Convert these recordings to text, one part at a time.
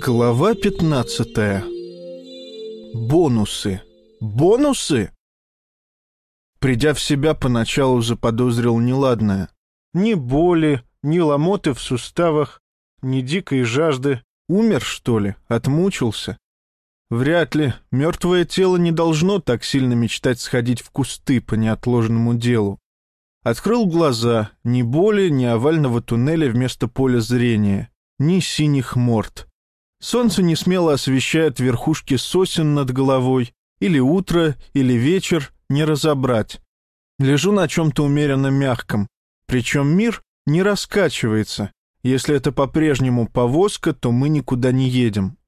Глава 15. Бонусы. Бонусы? Придя в себя, поначалу заподозрил неладное. Ни боли, ни ломоты в суставах, ни дикой жажды. Умер, что ли? Отмучился? Вряд ли. Мертвое тело не должно так сильно мечтать сходить в кусты по неотложному делу. Открыл глаза. Ни боли, ни овального туннеля вместо поля зрения. Ни синих морд. Солнце не смело освещает верхушки сосен над головой. Или утро, или вечер, не разобрать. Лежу на чем-то умеренно мягком. Причем мир не раскачивается. Если это по-прежнему повозка, то мы никуда не едем.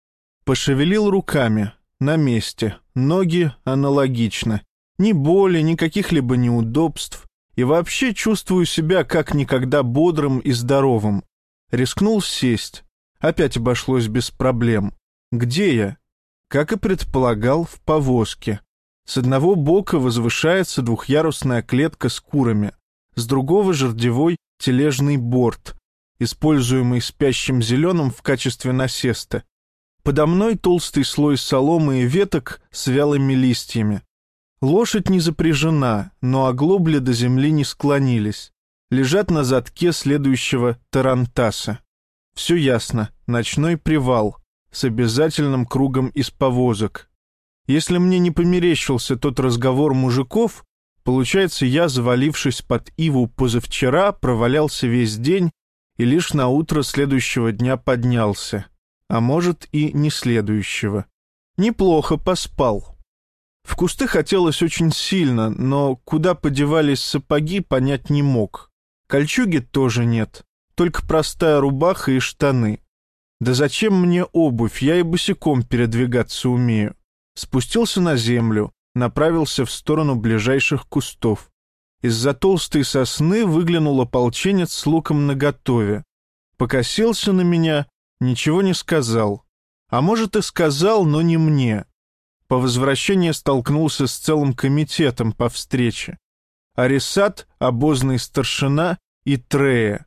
Пошевелил руками. На месте. Ноги аналогично. Ни боли, ни каких-либо неудобств. И вообще чувствую себя как никогда бодрым и здоровым. Рискнул сесть. Опять обошлось без проблем. Где я? Как и предполагал, в повозке. С одного бока возвышается двухъярусная клетка с курами, с другого — жердевой тележный борт, используемый спящим зеленым в качестве насеста. Подо мной толстый слой соломы и веток с вялыми листьями. Лошадь не запряжена, но оглобли до земли не склонились. Лежат на задке следующего тарантаса. Все ясно. Ночной привал. С обязательным кругом из повозок. Если мне не померещился тот разговор мужиков, получается, я, завалившись под Иву позавчера, провалялся весь день и лишь на утро следующего дня поднялся. А может, и не следующего. Неплохо поспал. В кусты хотелось очень сильно, но куда подевались сапоги, понять не мог. Кольчуги тоже нет только простая рубаха и штаны. Да зачем мне обувь, я и босиком передвигаться умею. Спустился на землю, направился в сторону ближайших кустов. Из-за толстой сосны выглянул ополченец с луком наготове. Покосился на меня, ничего не сказал. А может и сказал, но не мне. По возвращении столкнулся с целым комитетом по встрече. Арисат, обозный старшина и Трея.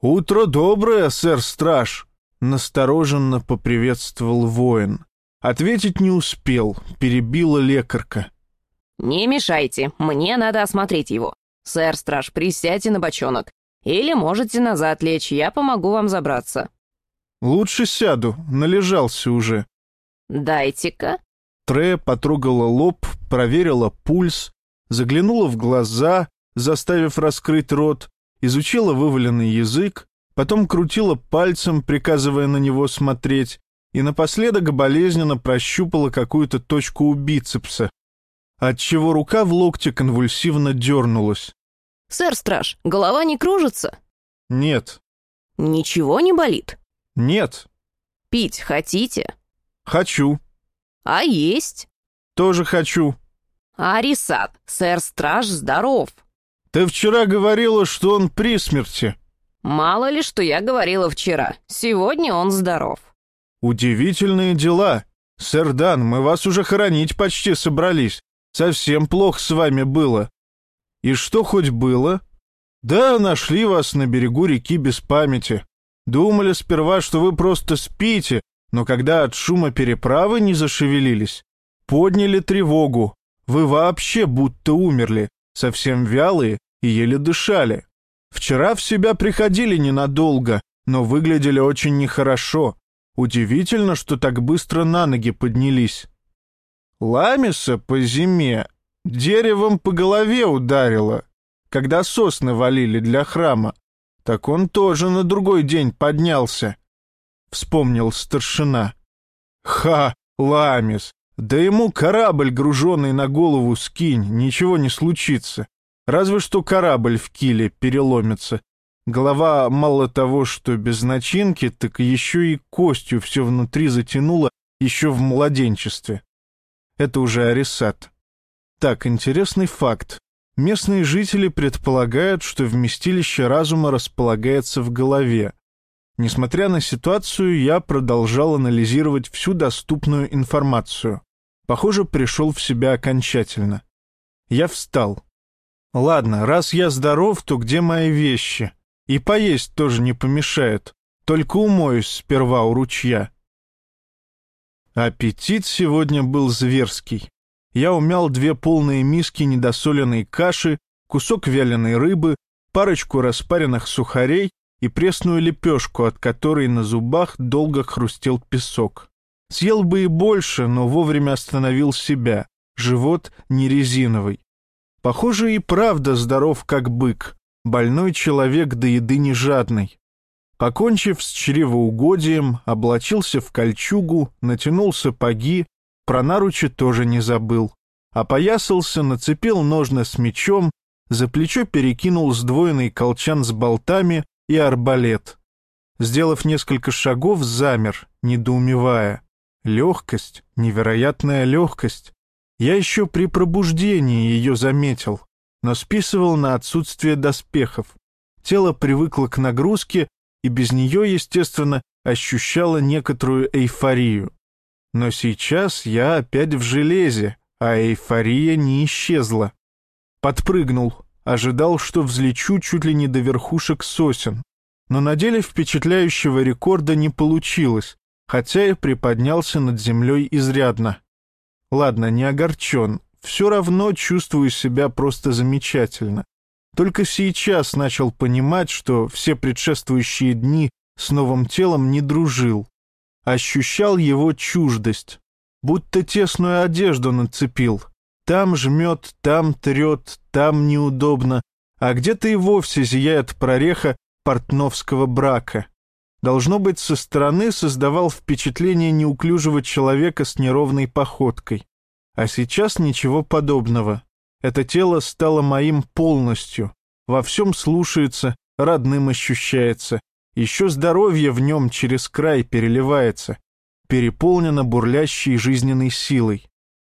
«Утро доброе, сэр-страж!» — настороженно поприветствовал воин. Ответить не успел, перебила лекарка. «Не мешайте, мне надо осмотреть его. Сэр-страж, присядьте на бочонок. Или можете назад лечь, я помогу вам забраться». «Лучше сяду, належался уже». «Дайте-ка». Трея потрогала лоб, проверила пульс, заглянула в глаза, заставив раскрыть рот, изучила вываленный язык, потом крутила пальцем, приказывая на него смотреть, и напоследок болезненно прощупала какую-то точку у бицепса, отчего рука в локте конвульсивно дернулась. «Сэр-страж, голова не кружится?» «Нет». «Ничего не болит?» «Нет». «Пить хотите?» «Хочу». «А есть?» «Тоже хочу». «Арисат, сэр-страж здоров». Ты вчера говорила, что он при смерти. Мало ли, что я говорила вчера. Сегодня он здоров. Удивительные дела. Сэр Дан, мы вас уже хоронить почти собрались. Совсем плохо с вами было. И что хоть было? Да, нашли вас на берегу реки без памяти. Думали сперва, что вы просто спите, но когда от шума переправы не зашевелились, подняли тревогу. Вы вообще будто умерли, совсем вялые и еле дышали. Вчера в себя приходили ненадолго, но выглядели очень нехорошо. Удивительно, что так быстро на ноги поднялись. Ламиса по зиме деревом по голове ударило, когда сосны валили для храма. Так он тоже на другой день поднялся, — вспомнил старшина. Ха, Ламис, да ему корабль, груженный на голову, скинь, ничего не случится. Разве что корабль в киле переломится. Голова мало того, что без начинки, так еще и костью все внутри затянуло еще в младенчестве. Это уже Арисат. Так, интересный факт. Местные жители предполагают, что вместилище разума располагается в голове. Несмотря на ситуацию, я продолжал анализировать всю доступную информацию. Похоже, пришел в себя окончательно. Я встал. Ладно, раз я здоров, то где мои вещи? И поесть тоже не помешает. Только умоюсь сперва у ручья. Аппетит сегодня был зверский. Я умял две полные миски недосоленной каши, кусок вяленой рыбы, парочку распаренных сухарей и пресную лепешку, от которой на зубах долго хрустел песок. Съел бы и больше, но вовремя остановил себя. Живот не резиновый. Похоже, и правда здоров, как бык. Больной человек до еды не жадный. Покончив с чревоугодием, облачился в кольчугу, натянул сапоги, про наручи тоже не забыл. Опоясался, нацепил ножны с мечом, за плечо перекинул сдвоенный колчан с болтами и арбалет. Сделав несколько шагов, замер, недоумевая. Легкость, невероятная легкость. Я еще при пробуждении ее заметил, но списывал на отсутствие доспехов. Тело привыкло к нагрузке и без нее, естественно, ощущало некоторую эйфорию. Но сейчас я опять в железе, а эйфория не исчезла. Подпрыгнул, ожидал, что взлечу чуть ли не до верхушек сосен. Но на деле впечатляющего рекорда не получилось, хотя и приподнялся над землей изрядно. Ладно, не огорчен, все равно чувствую себя просто замечательно. Только сейчас начал понимать, что все предшествующие дни с новым телом не дружил. Ощущал его чуждость, будто тесную одежду нацепил. Там жмет, там трет, там неудобно, а где-то и вовсе зияет прореха портновского брака. Должно быть, со стороны создавал впечатление неуклюжего человека с неровной походкой. А сейчас ничего подобного. Это тело стало моим полностью. Во всем слушается, родным ощущается. Еще здоровье в нем через край переливается. Переполнено бурлящей жизненной силой.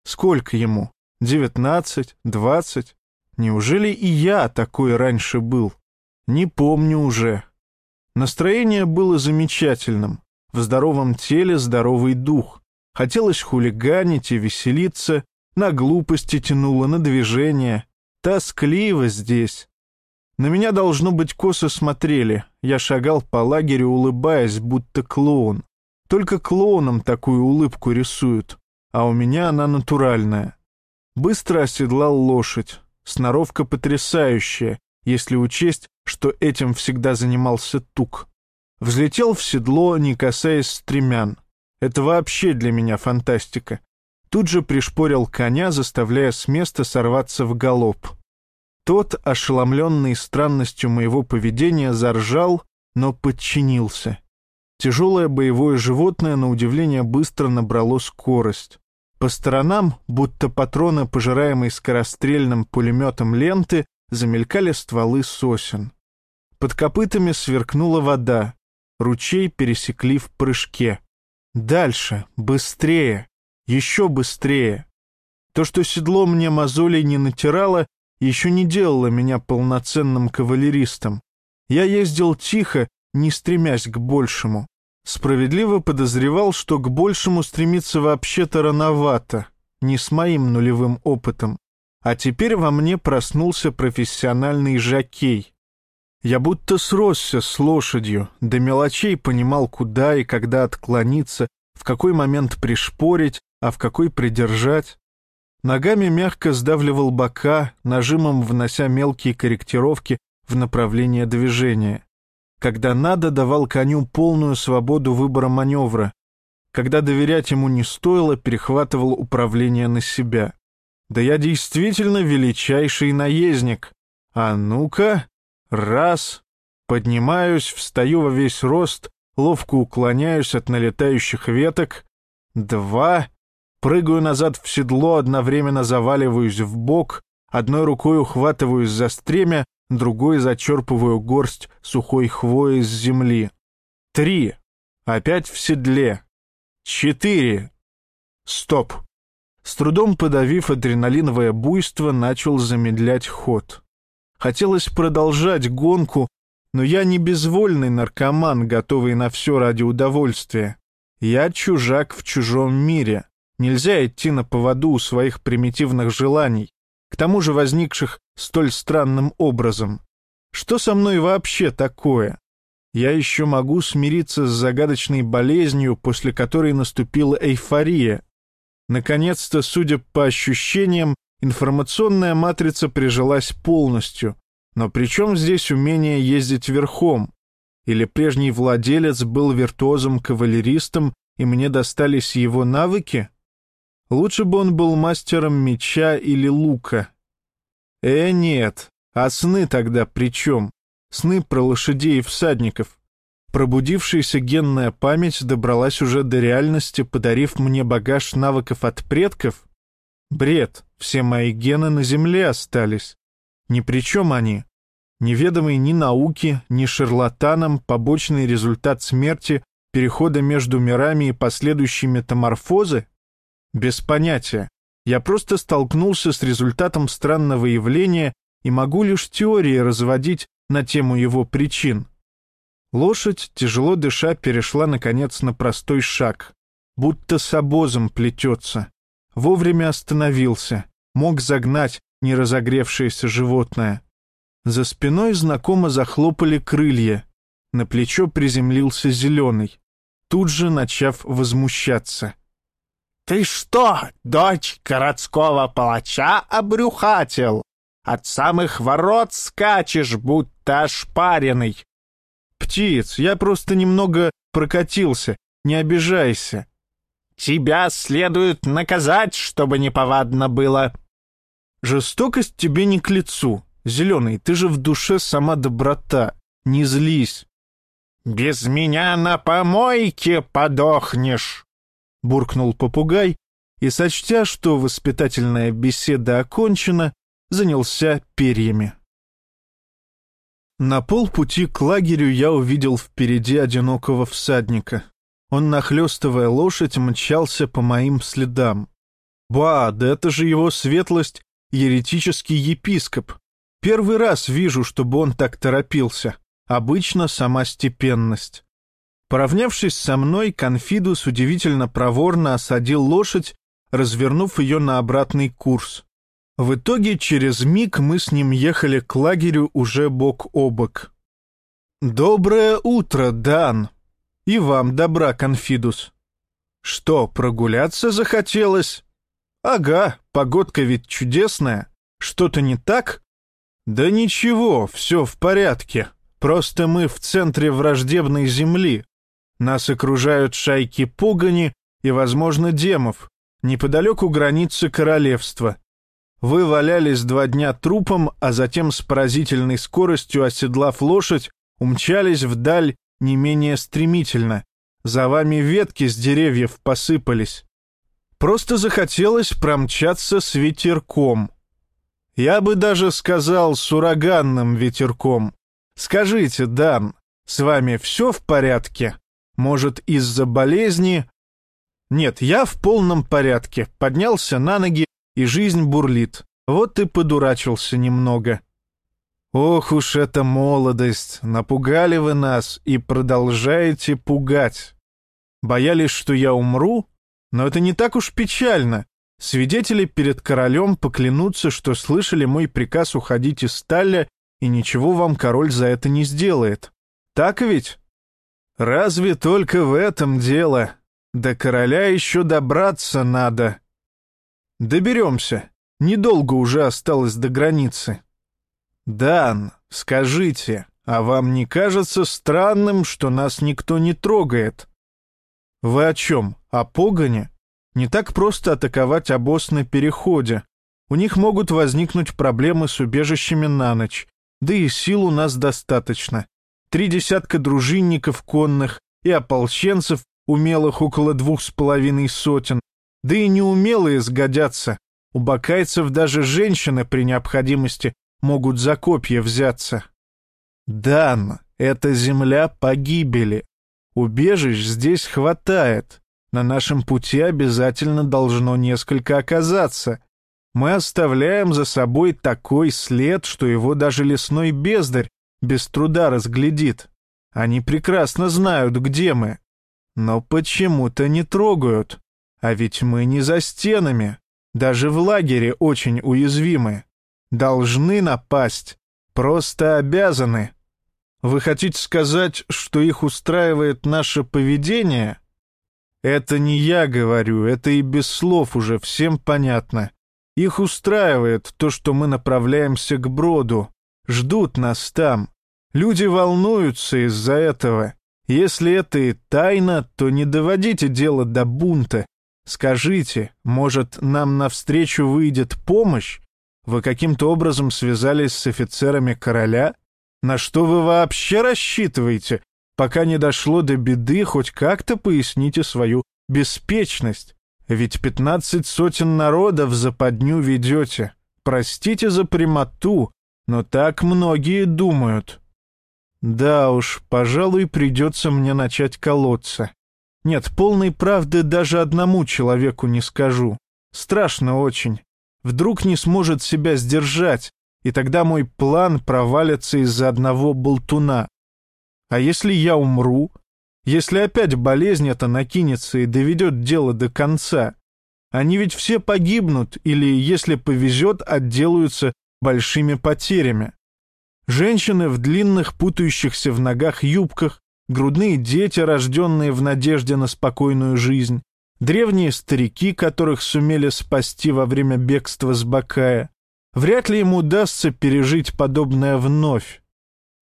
Сколько ему? Девятнадцать? Двадцать? Неужели и я такой раньше был? Не помню уже. Настроение было замечательным. В здоровом теле здоровый дух. Хотелось хулиганить и веселиться, на глупости тянуло, на движение. Тоскливо здесь. На меня, должно быть, косо смотрели. Я шагал по лагерю, улыбаясь, будто клоун. Только клоунам такую улыбку рисуют, а у меня она натуральная. Быстро оседлал лошадь. Сноровка потрясающая, если учесть, что этим всегда занимался Тук. Взлетел в седло, не касаясь стремян. Это вообще для меня фантастика. Тут же пришпорил коня, заставляя с места сорваться в галоп. Тот, ошеломленный странностью моего поведения, заржал, но подчинился. Тяжелое боевое животное, на удивление, быстро набрало скорость. По сторонам, будто патроны, пожираемые скорострельным пулеметом ленты, замелькали стволы сосен. Под копытами сверкнула вода. Ручей пересекли в прыжке. Дальше, быстрее, еще быстрее. То, что седло мне мозолей не натирало, еще не делало меня полноценным кавалеристом. Я ездил тихо, не стремясь к большему. Справедливо подозревал, что к большему стремиться вообще-то рановато, не с моим нулевым опытом. А теперь во мне проснулся профессиональный жакей. Я будто сросся с лошадью, до мелочей понимал, куда и когда отклониться, в какой момент пришпорить, а в какой придержать. Ногами мягко сдавливал бока, нажимом внося мелкие корректировки в направление движения. Когда надо, давал коню полную свободу выбора маневра. Когда доверять ему не стоило, перехватывал управление на себя. Да я действительно величайший наездник. А ну-ка, раз, поднимаюсь, встаю во весь рост, ловко уклоняюсь от налетающих веток, два, прыгаю назад в седло, одновременно заваливаюсь в бок, одной рукой ухватываюсь за стремя, другой зачерпываю горсть сухой хвои с земли. Три. Опять в седле. Четыре. Стоп. С трудом подавив адреналиновое буйство, начал замедлять ход. Хотелось продолжать гонку, но я не безвольный наркоман, готовый на все ради удовольствия. Я чужак в чужом мире. Нельзя идти на поводу у своих примитивных желаний, к тому же возникших столь странным образом. Что со мной вообще такое? я еще могу смириться с загадочной болезнью, после которой наступила эйфория. Наконец-то, судя по ощущениям, информационная матрица прижилась полностью. Но при чем здесь умение ездить верхом? Или прежний владелец был виртуозом-кавалеристом, и мне достались его навыки? Лучше бы он был мастером меча или лука. Э, нет, а сны тогда при чем? Сны про лошадей и всадников. Пробудившаяся генная память добралась уже до реальности, подарив мне багаж навыков от предков? Бред, все мои гены на земле остались. Ни при чем они. Неведомый ни науке, ни шарлатанам побочный результат смерти, перехода между мирами и последующей метаморфозы? Без понятия. Я просто столкнулся с результатом странного явления и могу лишь теории разводить на тему его причин. Лошадь, тяжело дыша, перешла, наконец, на простой шаг, будто с обозом плетется. Вовремя остановился, мог загнать неразогревшееся животное. За спиной знакомо захлопали крылья. На плечо приземлился зеленый, тут же начав возмущаться — «Ты что, дочь городского палача обрюхатил? От самых ворот скачешь, будто ошпаренный!» «Птиц, я просто немного прокатился, не обижайся!» «Тебя следует наказать, чтобы неповадно было!» «Жестокость тебе не к лицу. Зеленый, ты же в душе сама доброта. Не злись!» «Без меня на помойке подохнешь!» буркнул попугай и, сочтя, что воспитательная беседа окончена, занялся перьями. На полпути к лагерю я увидел впереди одинокого всадника. Он, нахлёстывая лошадь, мчался по моим следам. Ба, да это же его светлость, еретический епископ. Первый раз вижу, чтобы он так торопился. Обычно сама степенность. Поравнявшись со мной, Конфидус удивительно проворно осадил лошадь, развернув ее на обратный курс. В итоге через миг мы с ним ехали к лагерю уже бок о бок. «Доброе утро, Дан! И вам добра, Конфидус!» «Что, прогуляться захотелось?» «Ага, погодка ведь чудесная. Что-то не так?» «Да ничего, все в порядке. Просто мы в центре враждебной земли, нас окружают шайки пугани и, возможно, демов, неподалеку границы королевства. Вы валялись два дня трупом, а затем с поразительной скоростью, оседлав лошадь, умчались вдаль не менее стремительно. За вами ветки с деревьев посыпались. Просто захотелось промчаться с ветерком. Я бы даже сказал с ураганным ветерком. Скажите, Дан, с вами все в порядке? Может, из-за болезни? Нет, я в полном порядке. Поднялся на ноги, и жизнь бурлит. Вот и подурачился немного. Ох уж эта молодость! Напугали вы нас и продолжаете пугать. Боялись, что я умру? Но это не так уж печально. Свидетели перед королем поклянутся, что слышали мой приказ уходить из сталя, и ничего вам король за это не сделает. Так ведь? Разве только в этом дело? До короля еще добраться надо. Доберемся. Недолго уже осталось до границы. Дан, скажите, а вам не кажется странным, что нас никто не трогает? Вы о чем? О погоне? Не так просто атаковать обоз на переходе. У них могут возникнуть проблемы с убежищами на ночь. Да и сил у нас достаточно три десятка дружинников конных и ополченцев, умелых около двух с половиной сотен, да и неумелые сгодятся. У бакайцев даже женщины при необходимости могут за копья взяться. Дан, это земля погибели. Убежищ здесь хватает. На нашем пути обязательно должно несколько оказаться. Мы оставляем за собой такой след, что его даже лесной бездарь без труда разглядит. Они прекрасно знают, где мы. Но почему-то не трогают. А ведь мы не за стенами. Даже в лагере очень уязвимы. Должны напасть. Просто обязаны. Вы хотите сказать, что их устраивает наше поведение? Это не я говорю, это и без слов уже всем понятно. Их устраивает то, что мы направляемся к броду. Ждут нас там. Люди волнуются из-за этого. Если это и тайна, то не доводите дело до бунта. Скажите, может, нам навстречу выйдет помощь? Вы каким-то образом связались с офицерами короля? На что вы вообще рассчитываете? Пока не дошло до беды, хоть как-то поясните свою беспечность. Ведь пятнадцать сотен народов за подню ведете. Простите за прямоту, но так многие думают. Да уж, пожалуй, придется мне начать колоться. Нет, полной правды даже одному человеку не скажу. Страшно очень. Вдруг не сможет себя сдержать, и тогда мой план провалится из-за одного болтуна. А если я умру? Если опять болезнь эта накинется и доведет дело до конца? Они ведь все погибнут или, если повезет, отделаются большими потерями. Женщины в длинных, путающихся в ногах юбках, грудные дети, рожденные в надежде на спокойную жизнь, древние старики, которых сумели спасти во время бегства с Бакая. Вряд ли им удастся пережить подобное вновь.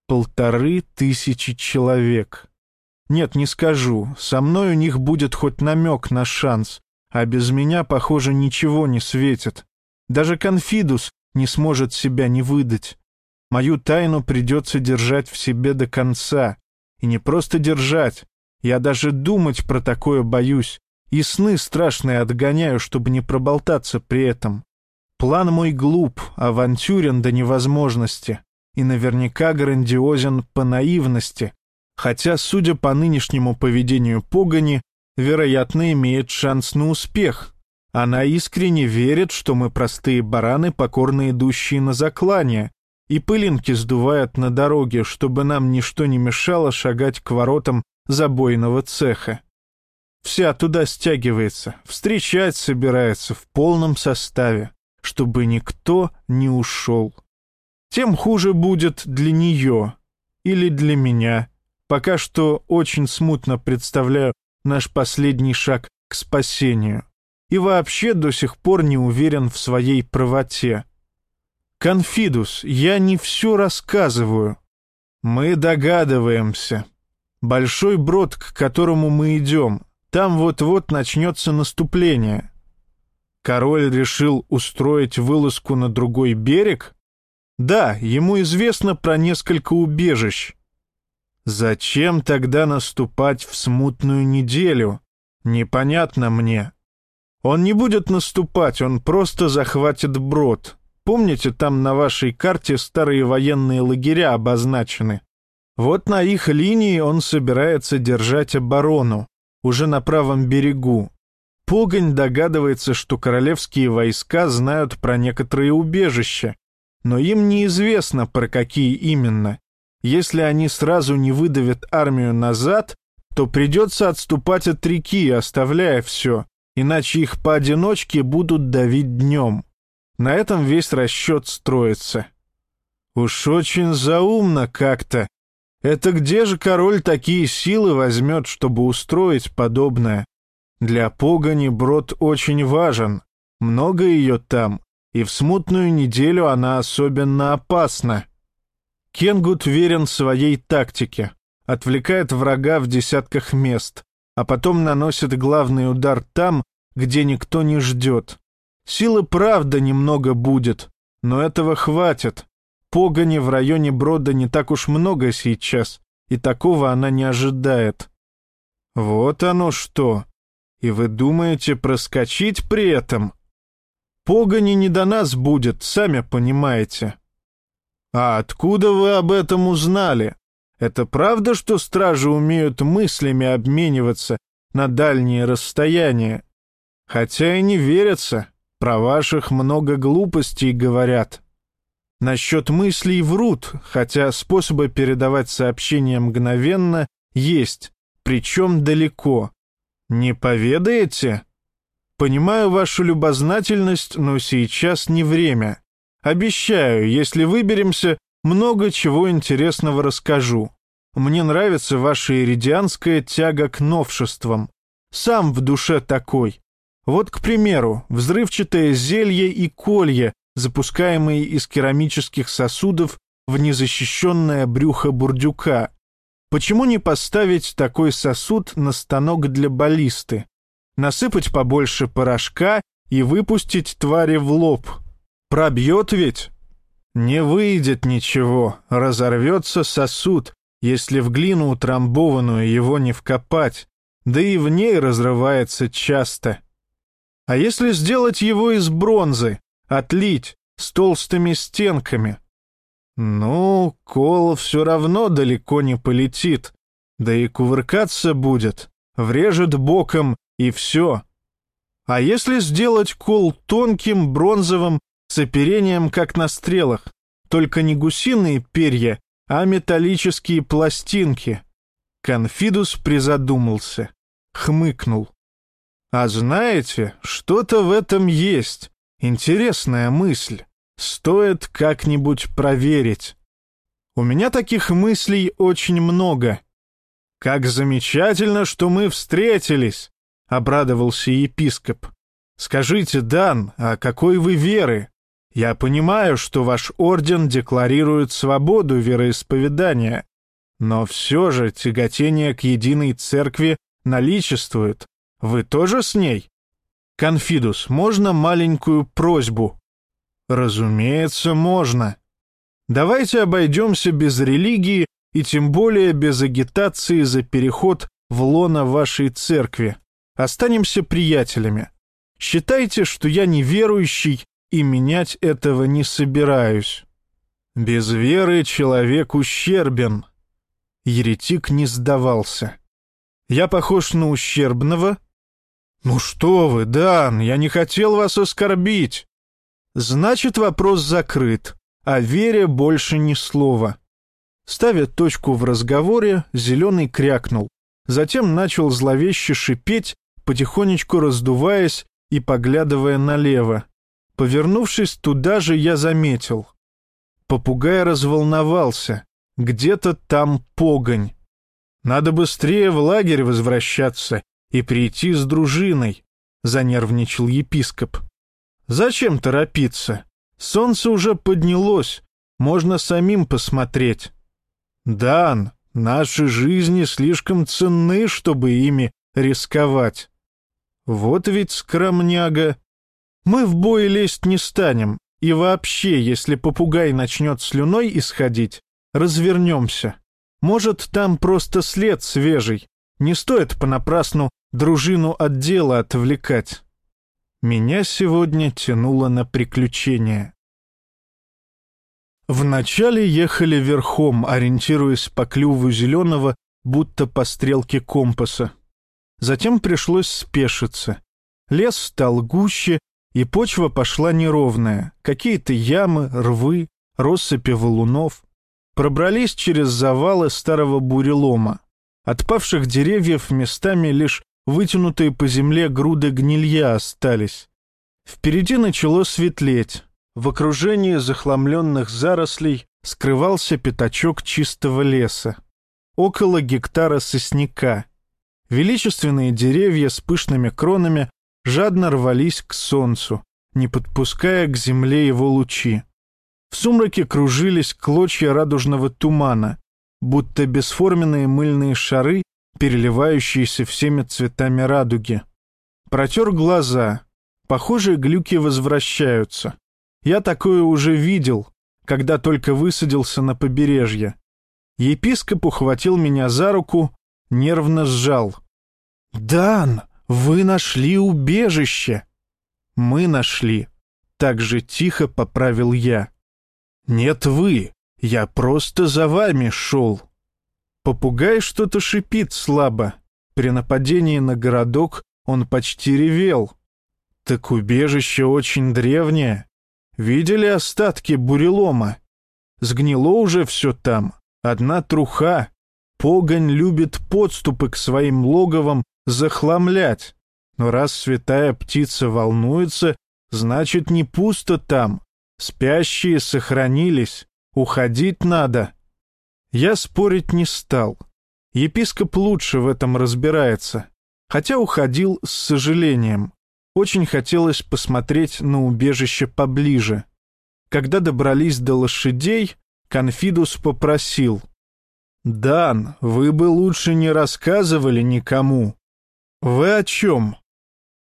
Полторы тысячи человек. Нет, не скажу, со мной у них будет хоть намек на шанс, а без меня, похоже, ничего не светит. Даже Конфидус не сможет себя не выдать. Мою тайну придется держать в себе до конца. И не просто держать. Я даже думать про такое боюсь. И сны страшные отгоняю, чтобы не проболтаться при этом. План мой глуп, авантюрен до невозможности. И наверняка грандиозен по наивности. Хотя, судя по нынешнему поведению Погони, вероятно, имеет шанс на успех. Она искренне верит, что мы простые бараны, покорно идущие на заклание, и пылинки сдувает на дороге, чтобы нам ничто не мешало шагать к воротам забойного цеха. Вся туда стягивается, встречать собирается в полном составе, чтобы никто не ушел. Тем хуже будет для нее или для меня. Пока что очень смутно представляю наш последний шаг к спасению. И вообще до сих пор не уверен в своей правоте. «Конфидус, я не все рассказываю. Мы догадываемся. Большой брод, к которому мы идем, там вот-вот начнется наступление. Король решил устроить вылазку на другой берег? Да, ему известно про несколько убежищ. Зачем тогда наступать в смутную неделю? Непонятно мне. Он не будет наступать, он просто захватит брод. Помните, там на вашей карте старые военные лагеря обозначены? Вот на их линии он собирается держать оборону, уже на правом берегу. Погонь догадывается, что королевские войска знают про некоторые убежища, но им неизвестно, про какие именно. Если они сразу не выдавят армию назад, то придется отступать от реки, оставляя все, иначе их поодиночке будут давить днем. На этом весь расчет строится. Уж очень заумно как-то. Это где же король такие силы возьмет, чтобы устроить подобное? Для погони брод очень важен. Много ее там, и в смутную неделю она особенно опасна. Кенгут верен своей тактике. Отвлекает врага в десятках мест, а потом наносит главный удар там, где никто не ждет. Силы правда немного будет, но этого хватит. Погони в районе Брода не так уж много сейчас, и такого она не ожидает. Вот оно что. И вы думаете проскочить при этом? Погони не до нас будет, сами понимаете. А откуда вы об этом узнали? Это правда, что стражи умеют мыслями обмениваться на дальние расстояния? Хотя и не верятся. Про ваших много глупостей говорят. Насчет мыслей врут, хотя способы передавать сообщения мгновенно есть, причем далеко. Не поведаете? Понимаю вашу любознательность, но сейчас не время. Обещаю, если выберемся, много чего интересного расскажу. Мне нравится ваша иридианская тяга к новшествам. Сам в душе такой. Вот, к примеру, взрывчатое зелье и колье, запускаемые из керамических сосудов в незащищенное брюхо бурдюка. Почему не поставить такой сосуд на станок для баллисты? Насыпать побольше порошка и выпустить твари в лоб. Пробьет ведь? Не выйдет ничего, разорвется сосуд, если в глину утрамбованную его не вкопать, да и в ней разрывается часто. А если сделать его из бронзы, отлить, с толстыми стенками? Ну, кол все равно далеко не полетит, да и кувыркаться будет, врежет боком и все. А если сделать кол тонким, бронзовым, с оперением, как на стрелах, только не гусиные перья, а металлические пластинки. Конфидус призадумался, хмыкнул. А знаете, что-то в этом есть. Интересная мысль. Стоит как-нибудь проверить. У меня таких мыслей очень много. Как замечательно, что мы встретились, обрадовался епископ. Скажите, Дан, а какой вы веры? Я понимаю, что ваш орден декларирует свободу вероисповедания, но все же тяготение к единой церкви наличествует. Вы тоже с ней? Конфидус, можно маленькую просьбу? Разумеется, можно. Давайте обойдемся без религии и тем более без агитации за переход в лоно вашей церкви. Останемся приятелями. Считайте, что я неверующий и менять этого не собираюсь. Без веры человек ущербен. Еретик не сдавался. Я похож на ущербного? Ну что вы, Дан, я не хотел вас оскорбить. Значит, вопрос закрыт, а вере больше ни слова. Ставя точку в разговоре, Зеленый крякнул. Затем начал зловеще шипеть, потихонечку раздуваясь и поглядывая налево. Повернувшись туда же, я заметил. Попугай разволновался. Где-то там погонь. Надо быстрее в лагерь возвращаться и прийти с дружиной, занервничал епископ. Зачем торопиться? Солнце уже поднялось, можно самим посмотреть. Дан, наши жизни слишком ценны, чтобы ими рисковать. Вот ведь скромняга. Мы в бой лезть не станем, и вообще, если попугай начнет слюной исходить, развернемся. Может, там просто след свежий. Не стоит понапрасну дружину от дела отвлекать. Меня сегодня тянуло на приключения. Вначале ехали верхом, ориентируясь по клюву зеленого, будто по стрелке компаса. Затем пришлось спешиться. Лес стал гуще, и почва пошла неровная, какие-то ямы, рвы, россыпи валунов. Пробрались через завалы старого бурелома. От павших деревьев местами лишь вытянутые по земле груды гнилья остались. Впереди начало светлеть. В окружении захламленных зарослей скрывался пятачок чистого леса. Около гектара сосняка. Величественные деревья с пышными кронами жадно рвались к солнцу, не подпуская к земле его лучи. В сумраке кружились клочья радужного тумана, будто бесформенные мыльные шары, переливающиеся всеми цветами радуги. Протер глаза. Похожие глюки возвращаются. Я такое уже видел, когда только высадился на побережье. Епископ ухватил меня за руку, нервно сжал. «Дан!» Вы нашли убежище!» «Мы нашли», — так же тихо поправил я. «Нет вы, я просто за вами шел». Попугай что-то шипит слабо. При нападении на городок он почти ревел. Так убежище очень древнее. Видели остатки бурелома? Сгнило уже все там. Одна труха. Погонь любит подступы к своим логовам захламлять. Но раз святая птица волнуется, значит, не пусто там. Спящие сохранились, Уходить надо. Я спорить не стал. Епископ лучше в этом разбирается, хотя уходил с сожалением. Очень хотелось посмотреть на убежище поближе. Когда добрались до лошадей, Конфидус попросил. «Дан, вы бы лучше не рассказывали никому». «Вы о чем?»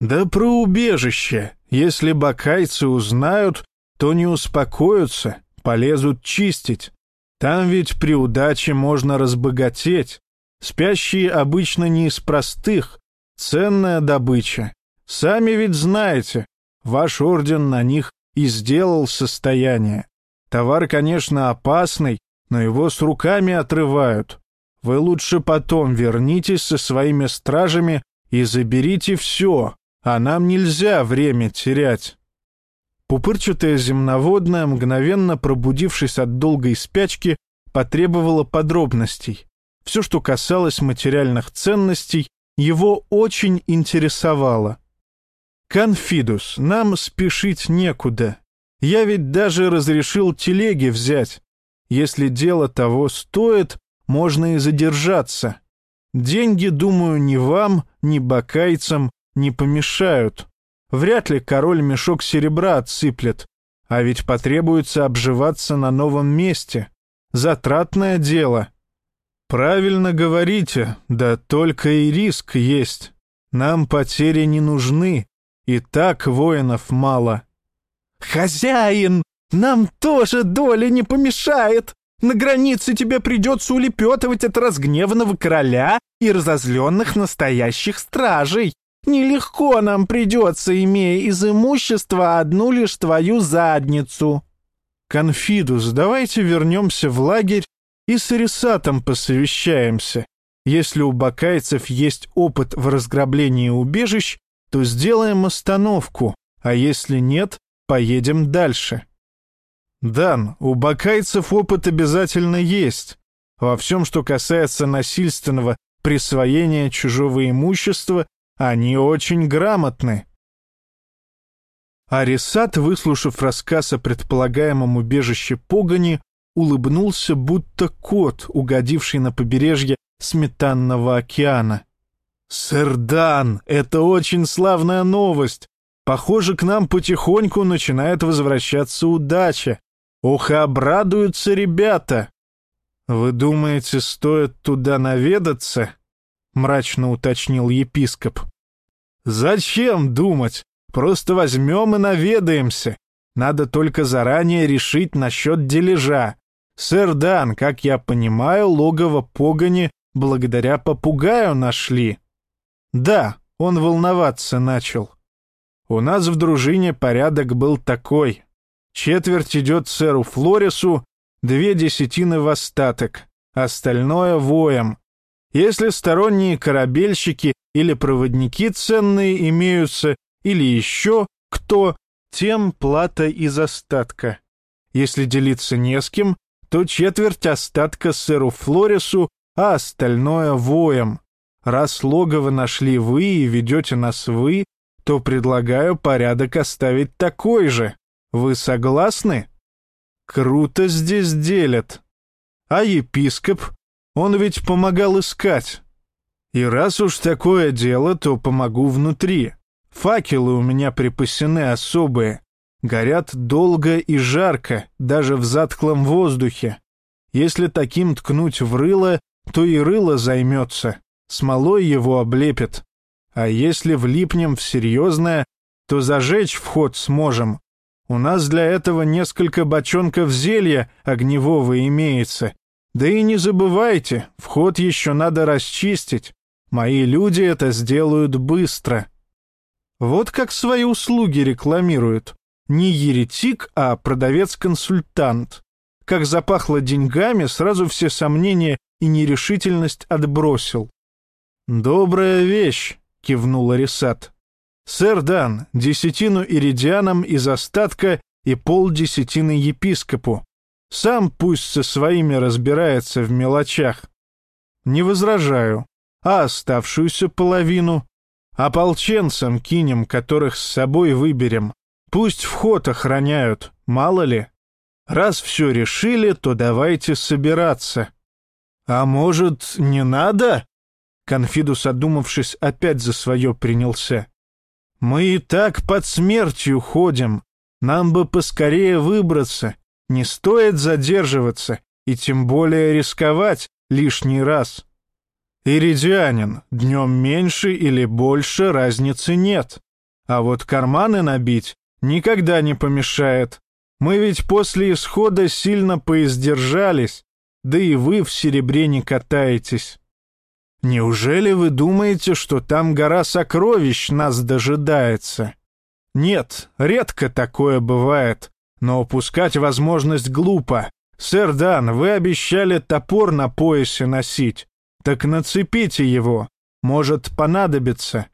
«Да про убежище. Если бакайцы узнают, то не успокоятся, полезут чистить. Там ведь при удаче можно разбогатеть. Спящие обычно не из простых, ценная добыча. Сами ведь знаете, ваш орден на них и сделал состояние. Товар, конечно, опасный, но его с руками отрывают. Вы лучше потом вернитесь со своими стражами и заберите все, а нам нельзя время терять. Пупырчатая земноводная, мгновенно пробудившись от долгой спячки, потребовала подробностей. Все, что касалось материальных ценностей, его очень интересовало. «Конфидус, нам спешить некуда. Я ведь даже разрешил телеги взять. Если дело того стоит, можно и задержаться. Деньги, думаю, ни вам, ни бакайцам не помешают. Вряд ли король мешок серебра отсыплет, а ведь потребуется обживаться на новом месте. Затратное дело. Правильно говорите, да только и риск есть. Нам потери не нужны, и так воинов мало. «Хозяин, нам тоже доля не помешает. На границе тебе придется улепетывать от разгневанного короля и разозленных настоящих стражей. Нелегко нам придется, имея из имущества одну лишь твою задницу». «Конфидус, давайте вернемся в лагерь и с Арисатом посовещаемся. Если у бакайцев есть опыт в разграблении убежищ, то сделаем остановку, а если нет, поедем дальше». «Дан, у бакайцев опыт обязательно есть. Во всем, что касается насильственного присвоения чужого имущества они очень грамотны. Арисат, выслушав рассказ о предполагаемом убежище погони, улыбнулся, будто кот, угодивший на побережье сметанного океана. «Сэр Дан, это очень славная новость. Похоже, к нам потихоньку начинает возвращаться удача. Ох, и обрадуются ребята!» «Вы думаете, стоит туда наведаться?» — мрачно уточнил епископ. «Зачем думать? Просто возьмем и наведаемся. Надо только заранее решить насчет дележа. Сэр Дан, как я понимаю, логово погони благодаря попугаю нашли». «Да, он волноваться начал. У нас в дружине порядок был такой. Четверть идет сэру Флорису, две десятины в остаток, остальное воем. Если сторонние корабельщики или проводники ценные имеются, или еще кто, тем плата из остатка. Если делиться не с кем, то четверть остатка сэру Флорису, а остальное воем. Раз логово нашли вы и ведете нас вы, то предлагаю порядок оставить такой же. Вы согласны? Круто здесь делят. А епископ он ведь помогал искать. И раз уж такое дело, то помогу внутри. Факелы у меня припасены особые. Горят долго и жарко, даже в затхлом воздухе. Если таким ткнуть в рыло, то и рыло займется, смолой его облепит. А если влипнем в серьезное, то зажечь вход сможем. У нас для этого несколько бочонков зелья огневого имеется, да и не забывайте, вход еще надо расчистить. Мои люди это сделают быстро. Вот как свои услуги рекламируют. Не еретик, а продавец-консультант. Как запахло деньгами, сразу все сомнения и нерешительность отбросил. «Добрая вещь», — кивнул Арисат. «Сэр Дан, десятину иридианам из остатка и полдесятины епископу. Сам пусть со своими разбирается в мелочах. Не возражаю. А оставшуюся половину? Ополченцам кинем, которых с собой выберем. Пусть вход охраняют, мало ли. Раз все решили, то давайте собираться. А может, не надо? Конфидус, одумавшись, опять за свое принялся. Мы и так под смертью ходим. Нам бы поскорее выбраться. Не стоит задерживаться и тем более рисковать лишний раз. Иридианин, днем меньше или больше разницы нет. А вот карманы набить никогда не помешает. Мы ведь после исхода сильно поиздержались, да и вы в серебре не катаетесь. Неужели вы думаете, что там гора сокровищ нас дожидается? Нет, редко такое бывает, но упускать возможность глупо. Сэр Дан, вы обещали топор на поясе носить. Так нацепите его, может понадобиться.